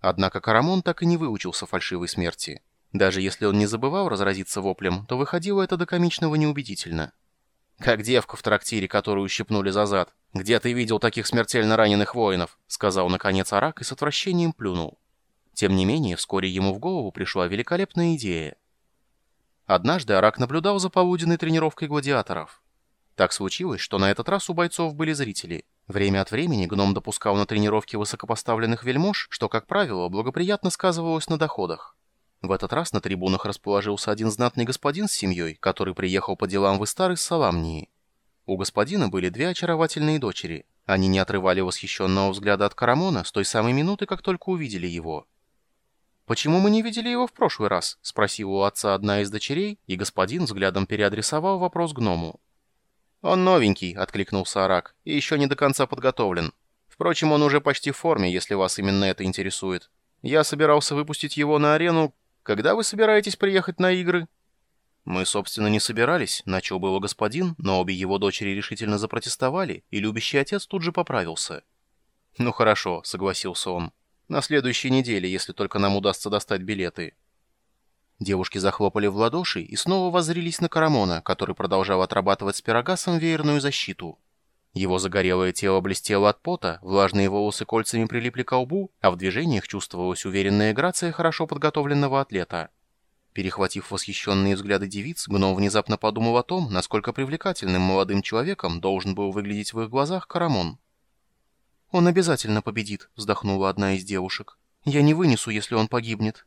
Однако Карамон так и не выучился фальшивой смерти. Даже если он не забывал разразиться воплем, то выходило это до комичного неубедительно. «Как девка в трактире, которую щипнули за зад. Где ты видел таких смертельно раненых воинов?» — сказал наконец Арак и с отвращением плюнул. Тем не менее, вскоре ему в голову пришла великолепная идея. Однажды Арак наблюдал за полуденной тренировкой гладиаторов. Так случилось, что на этот раз у бойцов были зрители. Время от времени гном допускал на тренировки высокопоставленных вельмож, что, как правило, благоприятно сказывалось на доходах. В этот раз на трибунах расположился один знатный господин с семьей, который приехал по делам в Истар из Саламнии. У господина были две очаровательные дочери. Они не отрывали восхищенного взгляда от Карамона с той самой минуты, как только увидели его. «Почему мы не видели его в прошлый раз?» — спросила у отца одна из дочерей, и господин взглядом переадресовал вопрос гному. «Он новенький», — откликнулся Арак, — «и еще не до конца подготовлен. Впрочем, он уже почти в форме, если вас именно это интересует. Я собирался выпустить его на арену когда вы собираетесь приехать на игры?» «Мы, собственно, не собирались», — начал было господин, но обе его дочери решительно запротестовали, и любящий отец тут же поправился. «Ну хорошо», — согласился он. «На следующей неделе, если только нам удастся достать билеты». Девушки захлопали в ладоши и снова воззрились на Карамона, который продолжал отрабатывать с пирогасом веерную защиту. Его загорелое тело блестело от пота, влажные волосы кольцами прилипли к лбу, а в движениях чувствовалась уверенная грация хорошо подготовленного атлета. Перехватив восхищенные взгляды девиц, гном внезапно подумал о том, насколько привлекательным молодым человеком должен был выглядеть в их глазах Карамон. «Он обязательно победит», — вздохнула одна из девушек. «Я не вынесу, если он погибнет».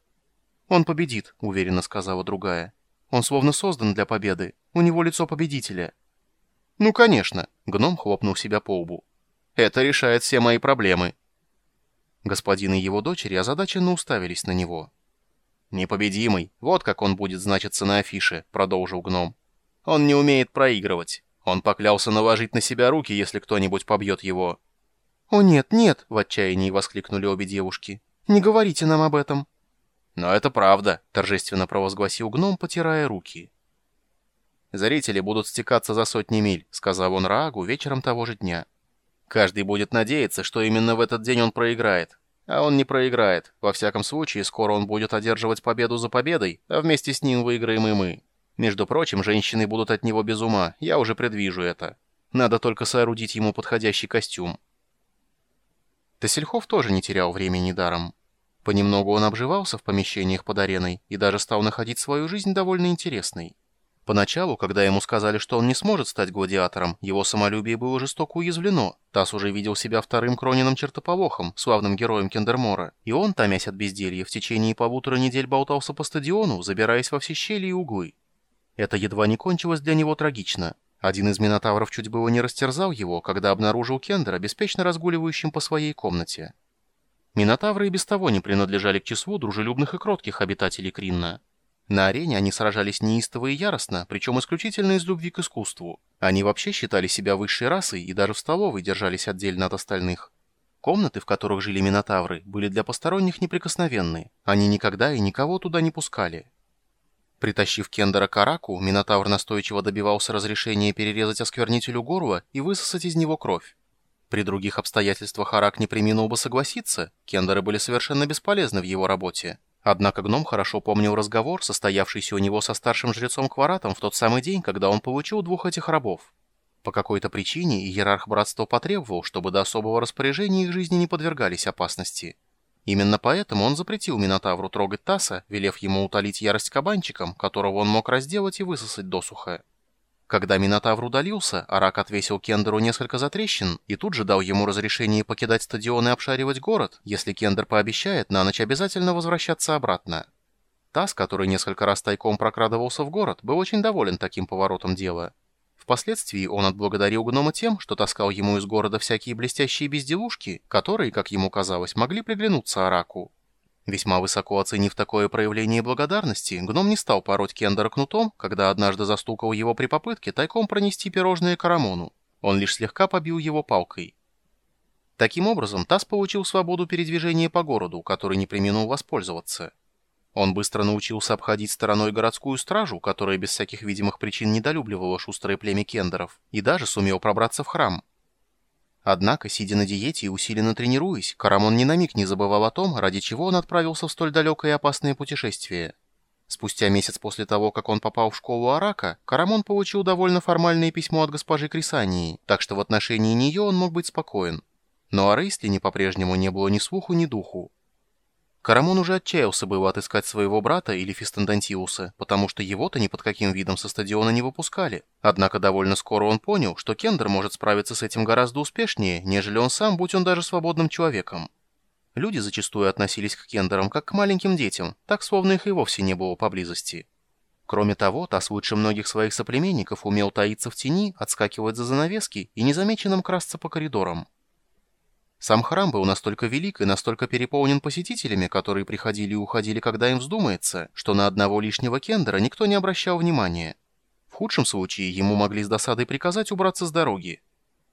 «Он победит», — уверенно сказала другая. «Он словно создан для победы. У него лицо победителя». «Ну, конечно», — гном хлопнул себя по лбу. «Это решает все мои проблемы». Господин и его дочери озадаченно уставились на него. «Непобедимый, вот как он будет значиться на афише», — продолжил гном. «Он не умеет проигрывать. Он поклялся наложить на себя руки, если кто-нибудь побьет его». «О нет, нет!» — в отчаянии воскликнули обе девушки. «Не говорите нам об этом!» «Но это правда», — торжественно провозгласил гном, потирая руки. Зрители будут стекаться за сотни миль», — сказал он Раагу вечером того же дня. «Каждый будет надеяться, что именно в этот день он проиграет. А он не проиграет. Во всяком случае, скоро он будет одерживать победу за победой, а вместе с ним выиграем и мы. Между прочим, женщины будут от него без ума, я уже предвижу это. Надо только соорудить ему подходящий костюм». Тесельхов тоже не терял времени даром. Понемногу он обживался в помещениях под ареной и даже стал находить свою жизнь довольно интересной. Поначалу, когда ему сказали, что он не сможет стать гладиатором, его самолюбие было жестоко уязвлено. Тасс уже видел себя вторым Кронином Чертополохом, славным героем Кендермора, и он, томясь от безделья, в течение полутора недель болтался по стадиону, забираясь во все щели и углы. Это едва не кончилось для него трагично. Один из минотавров чуть было не растерзал его, когда обнаружил Кендера, беспечно разгуливающим по своей комнате. Минотавры и без того не принадлежали к числу дружелюбных и кротких обитателей Кринна. На арене они сражались неистово и яростно, причем исключительно из любви к искусству. Они вообще считали себя высшей расой и даже в столовой держались отдельно от остальных. Комнаты, в которых жили минотавры, были для посторонних неприкосновенны. Они никогда и никого туда не пускали. Притащив Кендера к Араку, Минотавр настойчиво добивался разрешения перерезать осквернителю горло и высосать из него кровь. При других обстоятельствах Арак не приминул бы согласиться, Кендеры были совершенно бесполезны в его работе. Однако гном хорошо помнил разговор, состоявшийся у него со старшим жрецом Кваратом в тот самый день, когда он получил двух этих рабов. По какой-то причине иерарх братства потребовал, чтобы до особого распоряжения их жизни не подвергались опасности. Именно поэтому он запретил Минотавру трогать Таса, велев ему утолить ярость кабанчиком, которого он мог разделать и высосать досуха. Когда Минотавр удалился, Арак отвесил Кендеру несколько затрещин и тут же дал ему разрешение покидать стадион и обшаривать город, если Кендер пообещает на ночь обязательно возвращаться обратно. Тасс, который несколько раз тайком прокрадывался в город, был очень доволен таким поворотом дела. Впоследствии он отблагодарил гнома тем, что таскал ему из города всякие блестящие безделушки, которые, как ему казалось, могли приглянуться Араку. Весьма высоко оценив такое проявление благодарности, гном не стал пороть Кендера кнутом, когда однажды застукал его при попытке тайком пронести пирожные Карамону. Он лишь слегка побил его палкой. Таким образом, Тасс получил свободу передвижения по городу, который не применил воспользоваться. Он быстро научился обходить стороной городскую стражу, которая без всяких видимых причин недолюбливала шустрое племя кендеров, и даже сумел пробраться в храм. Однако, сидя на диете и усиленно тренируясь, Карамон ни на миг не забывал о том, ради чего он отправился в столь далекое и опасное путешествие. Спустя месяц после того, как он попал в школу Арака, Карамон получил довольно формальное письмо от госпожи Крисании, так что в отношении нее он мог быть спокоен. Но о Рейслине по-прежнему не было ни слуху, ни духу. Карамон уже отчаялся было отыскать своего брата или Фистандантиуса, потому что его-то ни под каким видом со стадиона не выпускали. Однако довольно скоро он понял, что Кендер может справиться с этим гораздо успешнее, нежели он сам, будь он даже свободным человеком. Люди зачастую относились к Кендерам как к маленьким детям, так словно их и вовсе не было поблизости. Кроме того, Тасс лучше многих своих соплеменников умел таиться в тени, отскакивать за занавески и незамеченным красться по коридорам. Сам храм был настолько велик и настолько переполнен посетителями, которые приходили и уходили, когда им вздумается, что на одного лишнего кендера никто не обращал внимания. В худшем случае ему могли с досадой приказать убраться с дороги.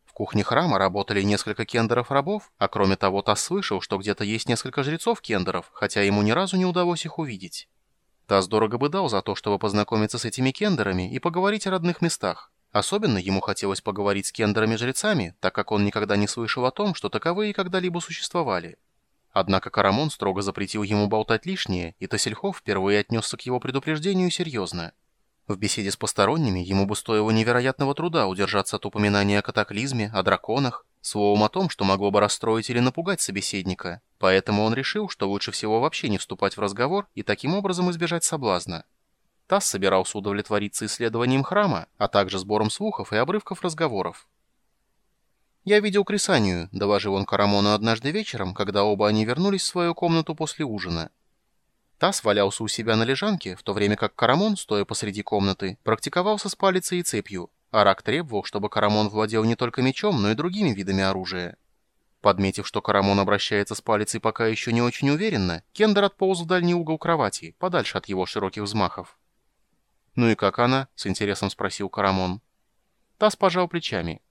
В кухне храма работали несколько кендеров-рабов, а кроме того Тасс слышал, что где-то есть несколько жрецов-кендеров, хотя ему ни разу не удалось их увидеть. Тасс дорого бы дал за то, чтобы познакомиться с этими кендерами и поговорить о родных местах. Особенно ему хотелось поговорить с кендерами-жрецами, так как он никогда не слышал о том, что таковые когда-либо существовали. Однако Карамон строго запретил ему болтать лишнее, и Тасельхов впервые отнесся к его предупреждению серьезно. В беседе с посторонними ему бы стоило невероятного труда удержаться от упоминания о катаклизме, о драконах, словом о том, что могло бы расстроить или напугать собеседника, поэтому он решил, что лучше всего вообще не вступать в разговор и таким образом избежать соблазна. Тасс собирался удовлетвориться исследованием храма, а также сбором слухов и обрывков разговоров. «Я видел Крисанию», — доложил он Карамону однажды вечером, когда оба они вернулись в свою комнату после ужина. Тасс валялся у себя на лежанке, в то время как Карамон, стоя посреди комнаты, практиковался с палицей и цепью, а Рак требовал, чтобы Карамон владел не только мечом, но и другими видами оружия. Подметив, что Карамон обращается с палицей пока еще не очень уверенно, Кендер отполз в дальний угол кровати, подальше от его широких взмахов. «Ну и как она?» — с интересом спросил Карамон. Тасс пожал плечами.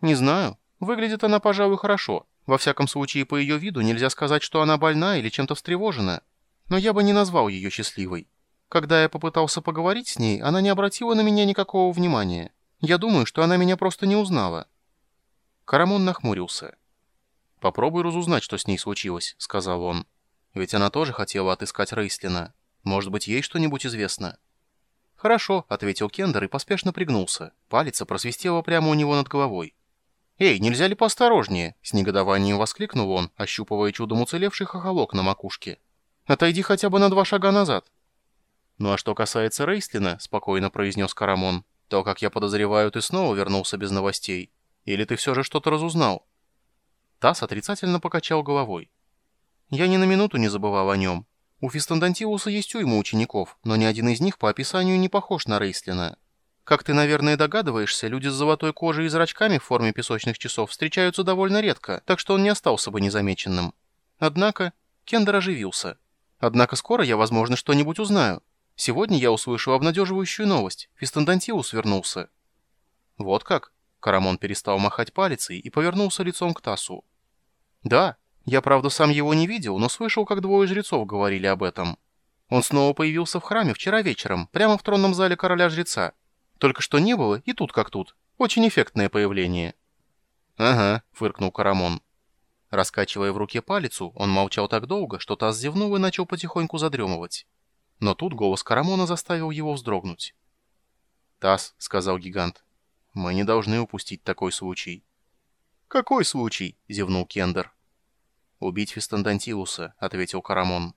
«Не знаю. Выглядит она, пожалуй, хорошо. Во всяком случае, по ее виду нельзя сказать, что она больна или чем-то встревожена. Но я бы не назвал ее счастливой. Когда я попытался поговорить с ней, она не обратила на меня никакого внимания. Я думаю, что она меня просто не узнала». Карамон нахмурился. «Попробуй разузнать, что с ней случилось», — сказал он. «Ведь она тоже хотела отыскать Рейслина. Может быть, ей что-нибудь известно?» «Хорошо», — ответил Кендер и поспешно пригнулся. Палец просвистела прямо у него над головой. «Эй, нельзя ли поосторожнее?» — с негодованием воскликнул он, ощупывая чудом уцелевший хохолок на макушке. «Отойди хотя бы на два шага назад». «Ну а что касается Рейслина», — спокойно произнес Карамон, «то, как я подозреваю, ты снова вернулся без новостей. Или ты все же что-то разузнал?» Тасс отрицательно покачал головой. «Я ни на минуту не забывал о нем. У Фистандантиуса есть уйма учеников, но ни один из них по описанию не похож на Рейслина. Как ты, наверное, догадываешься, люди с золотой кожей и зрачками в форме песочных часов встречаются довольно редко, так что он не остался бы незамеченным. Однако Кендер оживился. Однако скоро я, возможно, что-нибудь узнаю. Сегодня я услышал обнадеживающую новость. Фистандантиус вернулся. Вот как? Карамон перестал махать палицей и повернулся лицом к Тасу. Да, я, правда, сам его не видел, но слышал, как двое жрецов говорили об этом. Он снова появился в храме вчера вечером, прямо в тронном зале короля-жреца. Только что не было, и тут как тут. Очень эффектное появление. «Ага», — фыркнул Карамон. Раскачивая в руке палицу, он молчал так долго, что Таз зевнул и начал потихоньку задремывать. Но тут голос Карамона заставил его вздрогнуть. «Таз», — сказал гигант, — «мы не должны упустить такой случай». «Какой случай?» — зевнул Кендер. «Убить Фистандантилуса», — ответил Карамон.